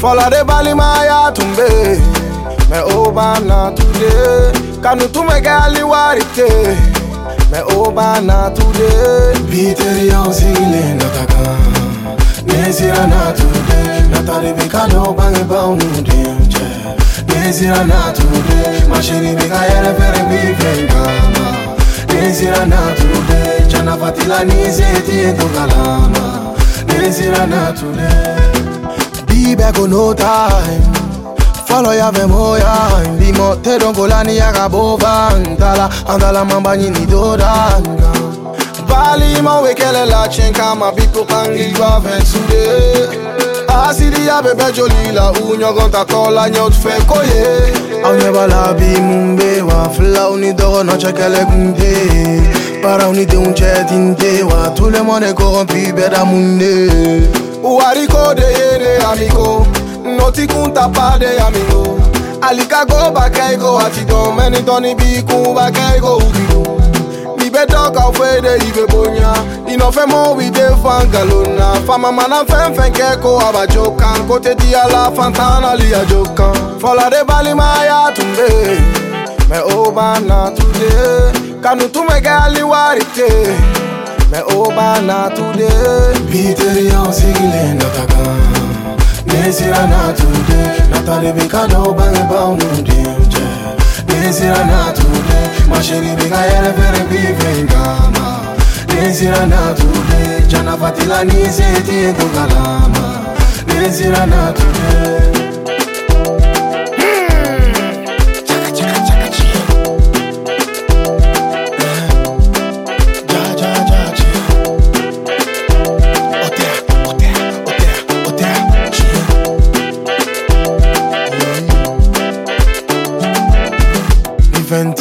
Fola de bali maya tumbe Me oba na today Kanu tume gali warite Me oba na today Biteri au sile nataka Nesira na today Natari bikado bange bau nudimche Nesira na today Mashiri bika yere fere bifengama Nesira na today Chana fatila nizeti eto galama Nesira na today Be back on no time. Follow ya vemoya Limo te don golani ya kabova Antala, antala mamba nyini dodanga Bali ma wekele la chen kama biko pangi gwa vensude Asidi ya bebe joli la unyo gonta kola nyot fe koye Au nyeba la bi mumbe wa fla uni doro no chekele kunde Para uni de. Un chetinte wa Tout le monde est corrompu beda munde Uwariko de yede amigo. Noti kunta pa de amigo. Alika go bakaigo atido Meni toni bi kun bakaigo ukido Ibe doka fwede ibe bonya. Inofe mo wide fangalona. Fama mana fen fen keko Kote di ala fantana li ajokan Fola de bali maya tumbe Me oba na today Kanu tume gali warite Me oba na today Biteri au sile nataka Nesira na today Natari bikado bange bau nudimche Nesira na today Mashiri bika yere fere bifengama Nesira na today Chana fatila nizeti eto galama Nesira na today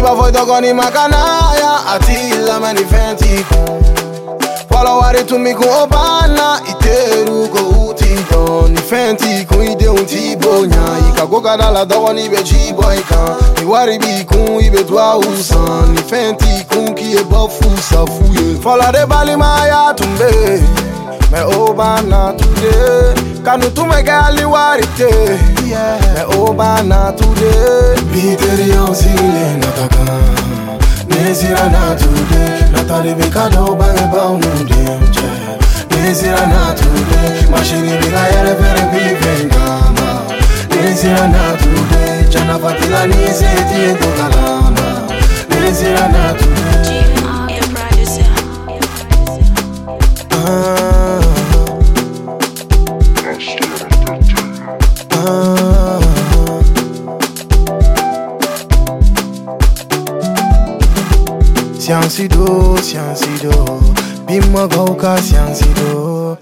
Iba voi dogoni makanaya atila mani fenti Wala wari tu miku obana iteru go uti. Don Fenti ku ide ti bonya. Ika goga dala dogoni be jibo ika. Iwari bi kun ibe dwa usan Fenti kun ki e bofu safuye Fola de bali maya tumbe Me obana today Kanu tu mega aliwari te Me obana today Biteri zile nataka. Nezira natude. Nataribika dobangebaonude mche nezira natude. Mashinibika yereperepivenama nezira natude. Chanafatilanizetietukalama nezira natude. Siendo, do, science do. Be do.